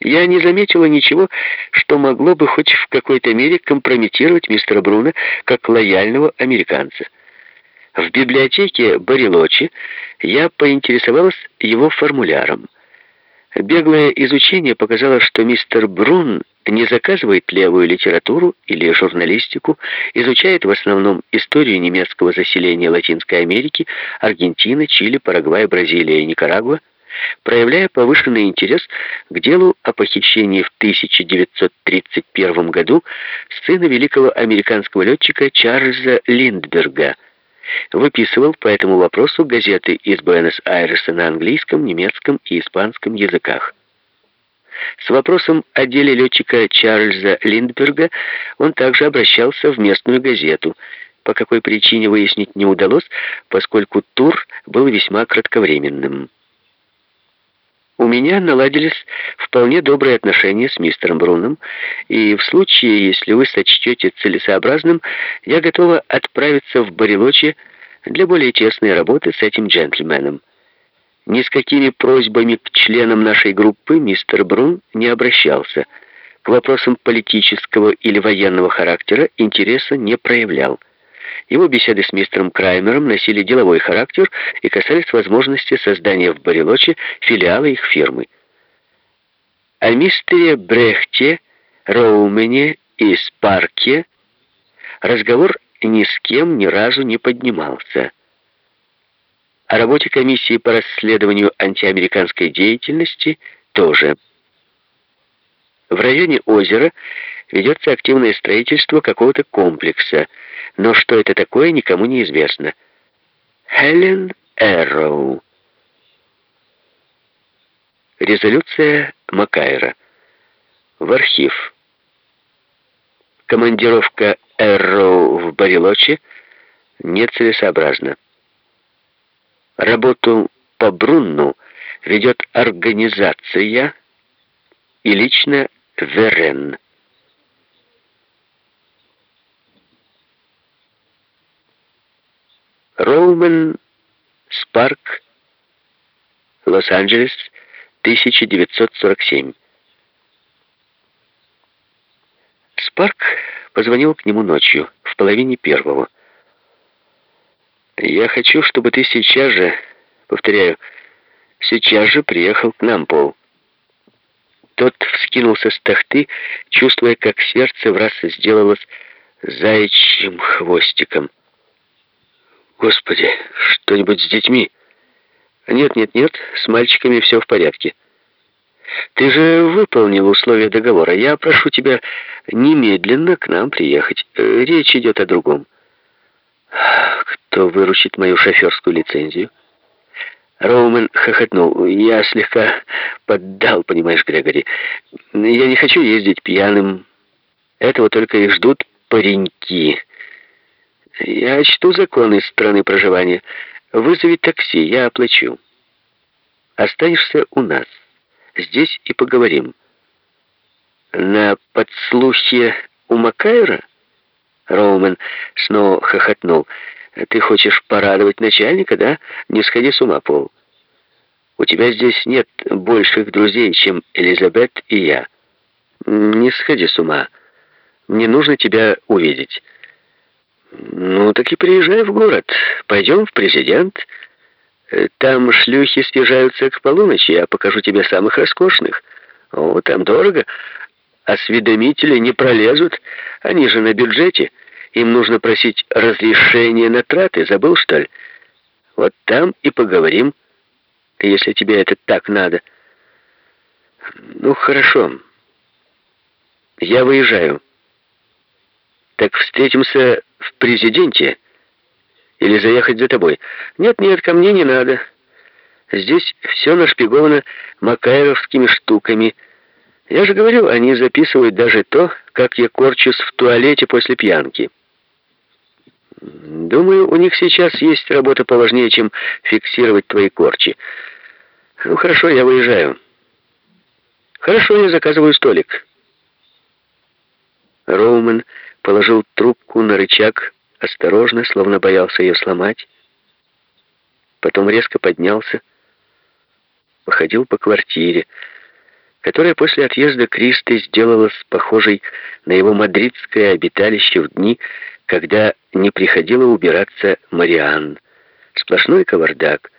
Я не заметила ничего, что могло бы хоть в какой-то мере компрометировать мистера Бруна как лояльного американца. В библиотеке Барилочи я поинтересовалась его формуляром. Беглое изучение показало, что мистер Брун не заказывает левую литературу или журналистику, изучает в основном историю немецкого заселения Латинской Америки, Аргентины, Чили, Парагвай, Бразилия и Никарагуа, проявляя повышенный интерес к делу о похищении в 1931 году сына великого американского летчика Чарльза Линдберга, выписывал по этому вопросу газеты из Буэнос-Айреса на английском, немецком и испанском языках. С вопросом о деле летчика Чарльза Линдберга он также обращался в местную газету. По какой причине выяснить не удалось, поскольку тур был весьма кратковременным. Меня наладились вполне добрые отношения с мистером Бруном, и в случае, если вы сочтете целесообразным, я готова отправиться в Барелочи для более тесной работы с этим джентльменом. Ни с какими просьбами к членам нашей группы мистер Брун не обращался. К вопросам политического или военного характера интереса не проявлял. Его беседы с мистером Краймером носили деловой характер и касались возможности создания в Барелоче филиала их фирмы. О мистере Брехте, Роумене и Спарке разговор ни с кем ни разу не поднимался. О работе комиссии по расследованию антиамериканской деятельности тоже. В районе озера ведется активное строительство какого-то комплекса, но что это такое, никому не известно. Хелен Эрроу. Резолюция Макайра. В архив. Командировка Эрроу в Барелоче нецелесообразна. Работу по Брунну ведет организация и лично Верен. Роумен Спарк, Лос-Анджелес, 1947. Спарк позвонил к нему ночью, в половине первого. «Я хочу, чтобы ты сейчас же, повторяю, сейчас же приехал к нам, Пол». Тот вскинулся с тахты, чувствуя, как сердце в раз сделалось заячьим хвостиком. Господи, что-нибудь с детьми? Нет, нет, нет, с мальчиками все в порядке. Ты же выполнил условия договора. Я прошу тебя немедленно к нам приехать. Э, речь идет о другом. Кто выручит мою шоферскую лицензию? Роумен хохотнул. Я слегка поддал, понимаешь, Грегори. Я не хочу ездить пьяным. Этого только и ждут пареньки. Я чту законы страны проживания. Вызови такси, я оплачу. Останешься у нас. Здесь и поговорим. На подслухе у Макайра? Роумен снова хохотнул. Ты хочешь порадовать начальника, да? Не сходи с ума, Пол. У тебя здесь нет больших друзей, чем Элизабет и я. Не сходи с ума. Мне нужно тебя увидеть. «Ну, так и приезжай в город. Пойдем в президент. Там шлюхи съезжаются к полуночи, я покажу тебе самых роскошных. О, там дорого. Осведомители не пролезут, они же на бюджете. Им нужно просить разрешения на траты, забыл, что ли? Вот там и поговорим, если тебе это так надо. Ну, хорошо. Я выезжаю». Так встретимся в президенте или заехать за тобой? Нет, нет, ко мне не надо. Здесь все нашпиговано макаеровскими штуками. Я же говорю, они записывают даже то, как я корчусь в туалете после пьянки. Думаю, у них сейчас есть работа поважнее, чем фиксировать твои корчи. Ну, хорошо, я выезжаю. Хорошо, я заказываю столик. Роумен положил трубку на рычаг, осторожно, словно боялся ее сломать. Потом резко поднялся, походил по квартире. которая после отъезда Кристы сделалась похожей на его мадридское обиталище в дни, когда не приходила убираться Марианн. Сплошной кавардак,